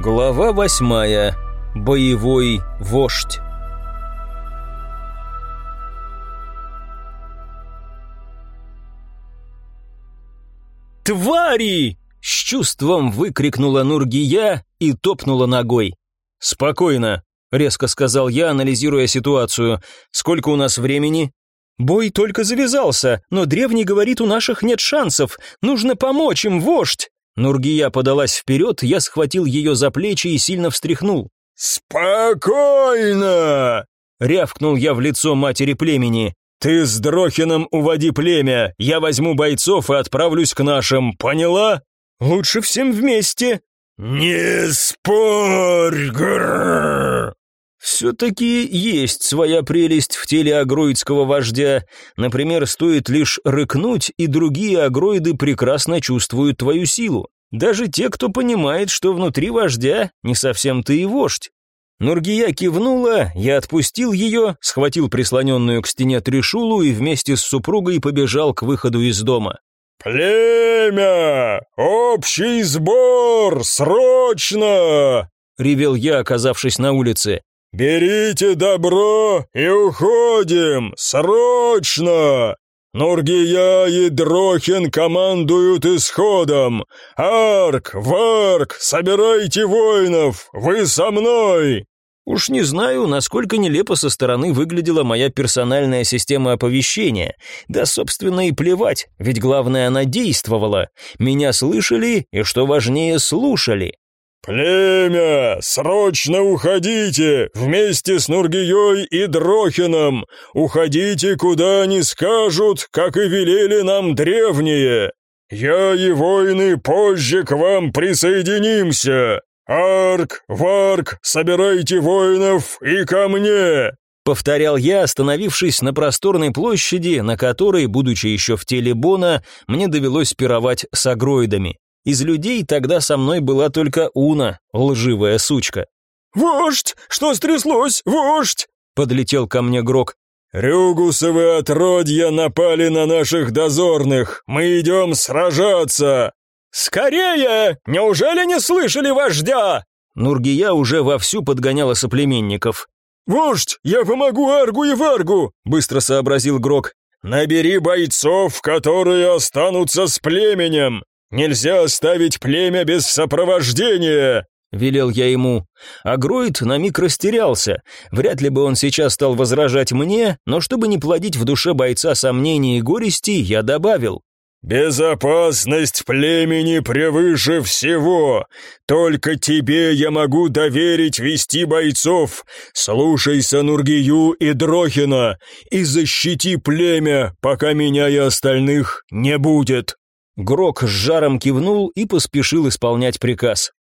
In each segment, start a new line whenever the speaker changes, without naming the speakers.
Глава восьмая. Боевой вождь. «Твари!» — с чувством выкрикнула Нургия и топнула ногой. «Спокойно», — резко сказал я, анализируя ситуацию. «Сколько у нас времени?» «Бой только завязался, но древний говорит, у наших нет шансов. Нужно помочь им, вождь!» Нургия подалась вперед, я схватил ее за плечи и сильно встряхнул.
«Спокойно!» — рявкнул я в лицо матери племени. «Ты с Дрохином уводи племя, я возьму бойцов и отправлюсь к нашим, поняла?»
«Лучше всем вместе!»
«Не спорь, грррр!»
Все-таки есть своя прелесть в теле агроидского вождя. Например, стоит лишь рыкнуть, и другие агроиды прекрасно чувствуют твою силу. Даже те, кто понимает, что внутри вождя не совсем ты и вождь. Нургия кивнула, я отпустил ее, схватил прислоненную к стене трешулу и вместе с супругой побежал к выходу из дома.
«Племя! Общий сбор! Срочно!» — ревел я, оказавшись на улице. «Берите добро и уходим! Срочно! Нургия и Дрохин командуют исходом! Арк, Варк, собирайте воинов! Вы со мной!»
Уж не знаю, насколько нелепо со стороны выглядела моя персональная система оповещения. Да, собственно, и плевать, ведь главное, она действовала. Меня слышали и, что важнее, слушали.
«Племя, срочно уходите! Вместе с Нургией и Дрохином! Уходите, куда они скажут, как и велели нам древние! Я и воины позже к вам присоединимся! Арк, Варк, собирайте воинов и ко мне!»
Повторял я, остановившись на просторной площади, на которой, будучи еще в теле Бона, мне довелось пировать с агроидами. Из людей тогда со мной была только Уна, лживая сучка.
«Вождь! Что стряслось, вождь?» Подлетел ко мне Грок. «Рюгусовы отродья напали на наших дозорных! Мы идем сражаться!» «Скорее! Неужели не слышали вождя?»
Нургия уже вовсю подгоняла соплеменников.
«Вождь, я помогу Аргу и Варгу!» — быстро сообразил Грок. «Набери бойцов, которые останутся с племенем. Нельзя оставить племя без сопровождения!» — велел я ему. Агроид на миг растерялся. Вряд ли бы он сейчас стал возражать мне, но чтобы не плодить в душе бойца сомнений и горести, я добавил. «Безопасность племени превыше всего. Только тебе я могу доверить вести бойцов. Слушайся Нургию и Дрохина и защити племя, пока меня и остальных не будет».
Грок с жаром кивнул и поспешил исполнять приказ.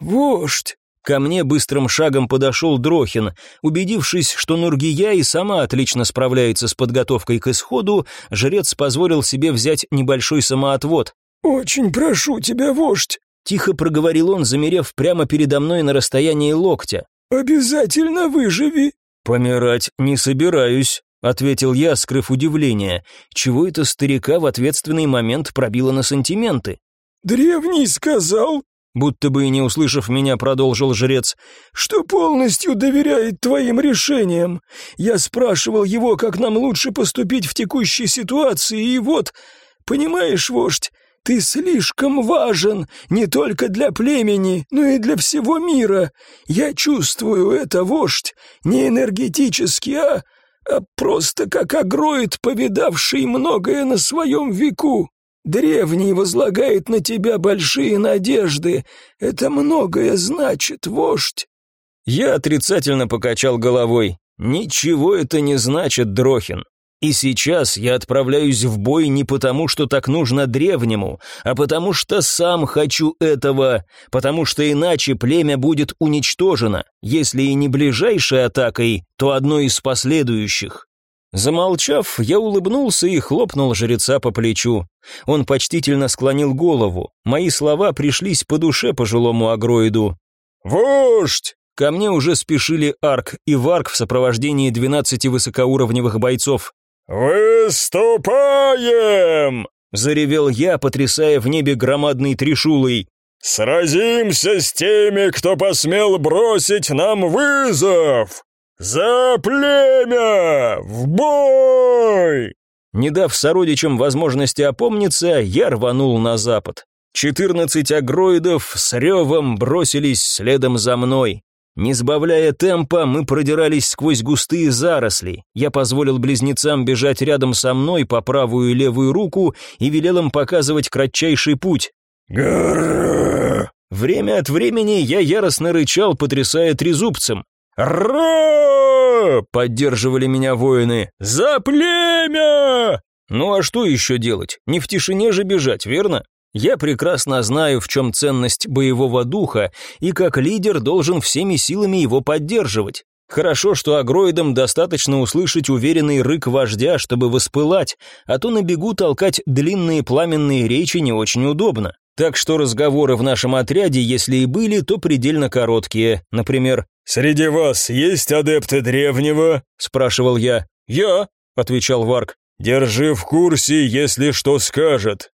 «Вождь!»
Ко мне быстрым шагом подошел Дрохин. Убедившись, что Нургия и сама отлично справляется с подготовкой к исходу, жрец позволил себе взять небольшой самоотвод.
«Очень прошу тебя, вождь!»
Тихо проговорил он, замерев прямо передо мной на расстоянии локтя.
«Обязательно выживи!»
«Помирать не собираюсь», ответил я, скрыв удивление. Чего это старика в ответственный момент пробило на сантименты?
Древний сказал,
будто бы и не услышав меня, продолжил жрец,
что полностью доверяет твоим решениям. Я спрашивал его, как нам лучше поступить в текущей ситуации, и вот, понимаешь, вождь, ты слишком важен не только для племени, но и для всего мира. Я чувствую это, вождь, не энергетически, а а просто как агроид, повидавший многое на своем веку. Древний возлагает на тебя большие надежды. Это многое значит, вождь».
Я отрицательно покачал головой. «Ничего это не значит, Дрохин. И сейчас я отправляюсь в бой не потому, что так нужно древнему, а потому что сам хочу этого, потому что иначе племя будет уничтожено, если и не ближайшей атакой, то одной из последующих. Замолчав, я улыбнулся и хлопнул жреца по плечу. Он почтительно склонил голову. Мои слова пришлись по душе пожилому агроиду.
«Вождь!»
Ко мне уже спешили Арк и Варк в сопровождении двенадцати высокоуровневых бойцов.
«Выступаем!»
— заревел я, потрясая в небе громадной трешулой.
Сразимся с теми, кто посмел бросить нам вызов! За племя! В бой!»
Не дав сородичам возможности опомниться, я рванул на запад. Четырнадцать агроидов с ревом бросились следом за мной. Не сбавляя темпа, мы продирались сквозь густые заросли. Я позволил близнецам бежать рядом со мной по правую и левую руку и велел им показывать кратчайший путь. Время от времени я яростно рычал, потрясая трезубцем.
Ра!
Поддерживали меня воины.
За племя!
Ну а что еще делать? Не в тишине же бежать, верно? Я прекрасно знаю, в чем ценность боевого духа, и как лидер должен всеми силами его поддерживать. Хорошо, что агроидам достаточно услышать уверенный рык вождя, чтобы воспылать, а то на бегу толкать длинные пламенные речи не очень удобно. Так что разговоры в нашем отряде, если и были, то предельно короткие. Например,
«Среди вас есть адепты древнего?» – спрашивал я.
«Я», – отвечал Варк.
«Держи в курсе, если что скажет.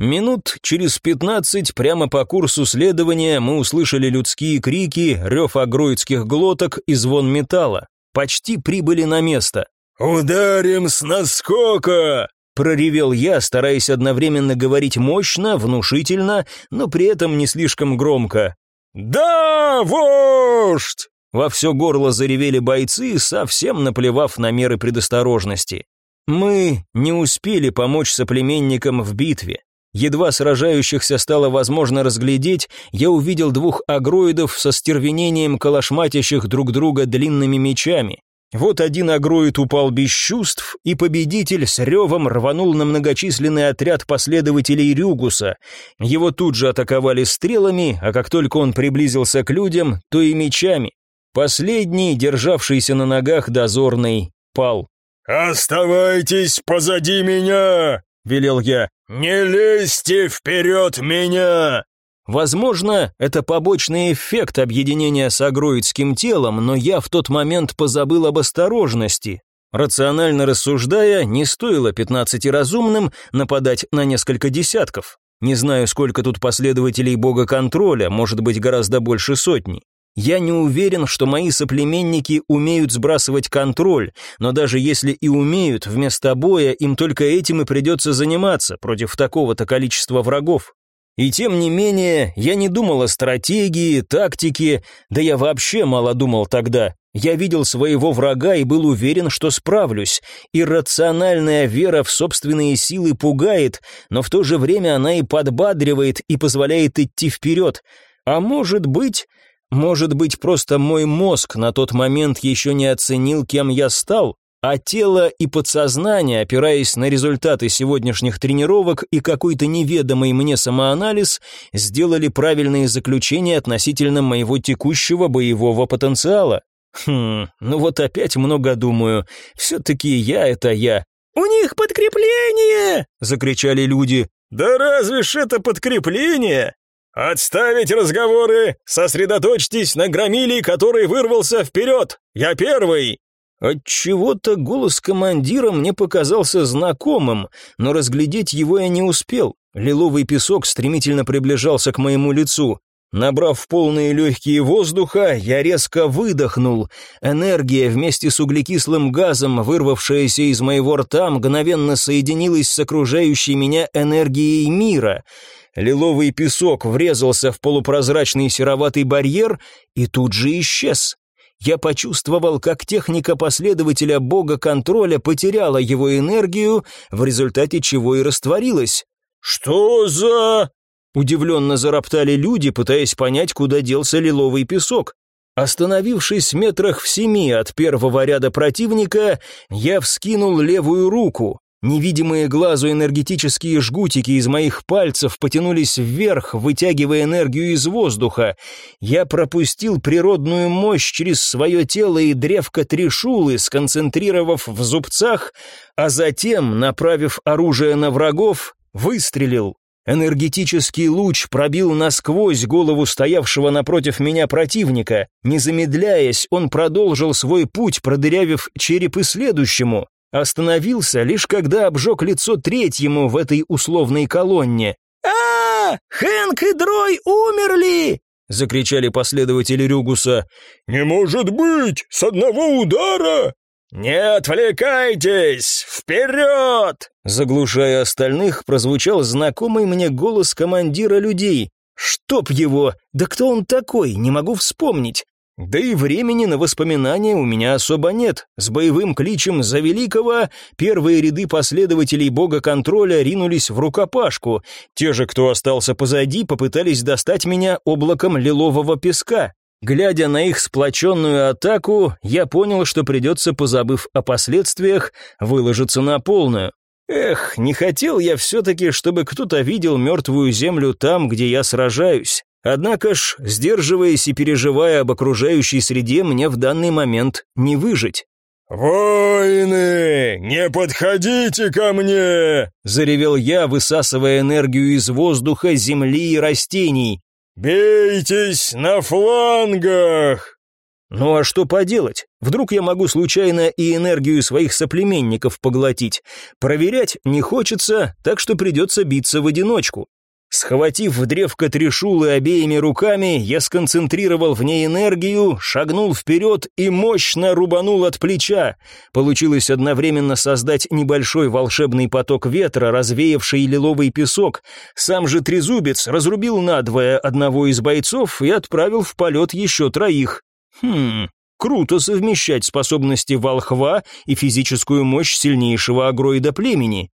Минут через пятнадцать прямо по курсу следования мы услышали людские крики, рев агроидских глоток и звон металла. Почти прибыли на место.
«Ударим с наскока!»
Проревел я, стараясь одновременно говорить мощно, внушительно, но при этом не слишком громко.
«Да, вождь!»
Во все горло заревели бойцы, совсем наплевав на меры предосторожности. Мы не успели помочь соплеменникам в битве. Едва сражающихся стало возможно разглядеть, я увидел двух агроидов со стервенением калашматящих друг друга длинными мечами. Вот один агроид упал без чувств, и победитель с ревом рванул на многочисленный отряд последователей Рюгуса. Его тут же атаковали стрелами, а как только он приблизился к людям, то и мечами. Последний, державшийся на ногах дозорный, пал.
«Оставайтесь позади меня!» — велел я. «Не лезьте вперед меня!»
Возможно, это побочный эффект объединения с агроидским телом, но я в тот момент позабыл об осторожности. Рационально рассуждая, не стоило пятнадцати разумным нападать на несколько десятков. Не знаю, сколько тут последователей бога контроля, может быть, гораздо больше сотни. Я не уверен, что мои соплеменники умеют сбрасывать контроль, но даже если и умеют, вместо боя им только этим и придется заниматься против такого-то количества врагов. И тем не менее, я не думал о стратегии, тактике, да я вообще мало думал тогда. Я видел своего врага и был уверен, что справлюсь. Иррациональная вера в собственные силы пугает, но в то же время она и подбадривает и позволяет идти вперед. А может быть, может быть, просто мой мозг на тот момент еще не оценил, кем я стал, а тело и подсознание, опираясь на результаты сегодняшних тренировок и какой-то неведомый мне самоанализ, сделали правильные заключения относительно моего текущего боевого потенциала. Хм, ну вот опять много думаю. Все-таки я это я. «У них подкрепление!» — закричали люди.
«Да разве ж это подкрепление? «Отставить разговоры! Сосредоточьтесь на громиле, который вырвался вперед! Я первый!»
Отчего-то голос командира мне показался знакомым, но разглядеть его я не успел. Лиловый песок стремительно приближался к моему лицу. Набрав полные легкие воздуха, я резко выдохнул. Энергия вместе с углекислым газом, вырвавшаяся из моего рта, мгновенно соединилась с окружающей меня энергией мира — Лиловый песок врезался в полупрозрачный сероватый барьер и тут же исчез. Я почувствовал, как техника последователя бога контроля потеряла его энергию, в результате чего и растворилась.
«Что за...»
Удивленно зароптали люди, пытаясь понять, куда делся лиловый песок. Остановившись метрах в семи от первого ряда противника, я вскинул левую руку. Невидимые глазу энергетические жгутики из моих пальцев потянулись вверх, вытягивая энергию из воздуха. Я пропустил природную мощь через свое тело и древко трешулы, сконцентрировав в зубцах, а затем, направив оружие на врагов, выстрелил. Энергетический луч пробил насквозь голову стоявшего напротив меня противника. Не замедляясь, он продолжил свой путь, продырявив череп и следующему. Остановился лишь когда обжег лицо третьему в этой условной колонне. а «Ура! Хэнк и Дрой умерли!» — закричали последователи Рюгуса.
«Не может быть! С одного удара!»
«Не отвлекайтесь! Вперед!» Заглушая остальных, прозвучал знакомый мне голос командира людей. «Чтоб его! Да кто он такой? Не могу вспомнить!» Да и времени на воспоминания у меня особо нет. С боевым кличем «За Великого» первые ряды последователей бога контроля ринулись в рукопашку. Те же, кто остался позади, попытались достать меня облаком лилового песка. Глядя на их сплоченную атаку, я понял, что придется, позабыв о последствиях, выложиться на полную. Эх, не хотел я все-таки, чтобы кто-то видел мертвую землю там, где я сражаюсь. Однако ж, сдерживаясь и переживая об окружающей среде, мне в данный момент не выжить.
«Воины, не подходите ко мне!» — заревел я, высасывая энергию из воздуха, земли и растений. «Бейтесь на флангах!»
Ну а что поделать? Вдруг я могу случайно и энергию своих соплеменников поглотить. Проверять не хочется, так что придется биться в одиночку. Схватив в древко трешулы обеими руками, я сконцентрировал в ней энергию, шагнул вперед и мощно рубанул от плеча. Получилось одновременно создать небольшой волшебный поток ветра, развеявший лиловый песок. Сам же трезубец разрубил надвое одного из бойцов и отправил в полет еще троих. Хм, круто совмещать способности волхва и физическую мощь сильнейшего агроида племени.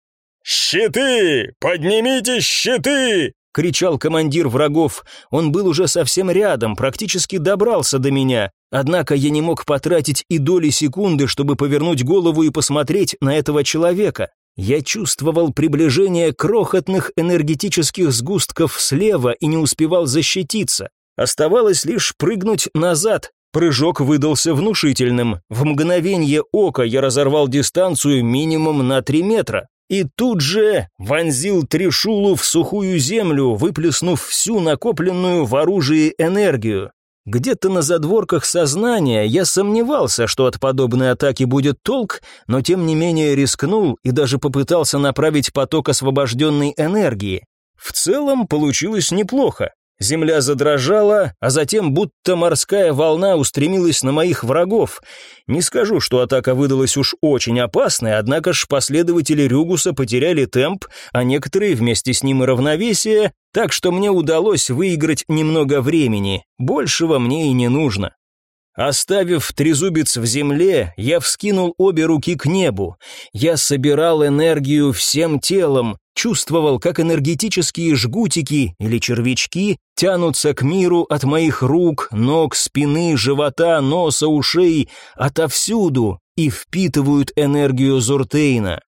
«Щиты! Поднимите щиты!» — кричал командир врагов.
Он был уже совсем рядом, практически добрался до меня. Однако я не мог потратить и доли секунды, чтобы повернуть голову и посмотреть на этого человека. Я чувствовал приближение крохотных энергетических сгустков слева и не успевал защититься. Оставалось лишь прыгнуть назад. Прыжок выдался внушительным. В мгновение ока я разорвал дистанцию минимум на три метра и тут же вонзил Тришулу в сухую землю, выплеснув всю накопленную в оружии энергию. Где-то на задворках сознания я сомневался, что от подобной атаки будет толк, но тем не менее рискнул и даже попытался направить поток освобожденной энергии. В целом получилось неплохо. Земля задрожала, а затем будто морская волна устремилась на моих врагов. Не скажу, что атака выдалась уж очень опасной, однако ж последователи Рюгуса потеряли темп, а некоторые вместе с ним и равновесие, так что мне удалось выиграть немного времени. Большего мне и не нужно. Оставив трезубец в земле, я вскинул обе руки к небу. Я собирал энергию всем телом, чувствовал, как энергетические жгутики или червячки тянутся к миру от моих рук, ног, спины, живота, носа, ушей, отовсюду и впитывают энергию Зуртейна.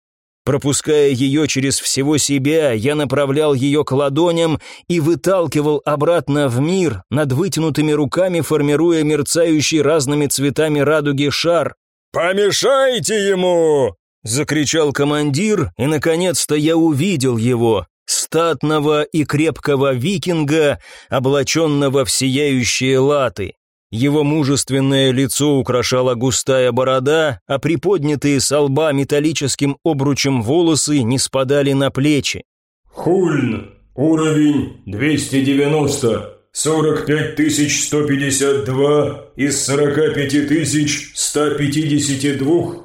Пропуская ее через всего себя, я направлял ее к ладоням и выталкивал обратно в мир, над вытянутыми руками формируя мерцающий разными цветами радуги шар.
«Помешайте ему!»
— закричал командир, и, наконец-то, я увидел его, статного и крепкого викинга, облаченного в сияющие латы. Его мужественное лицо украшала густая борода, а приподнятые со лба металлическим обручем волосы не спадали на плечи.
«Хульн, уровень 290, 45152 из 45152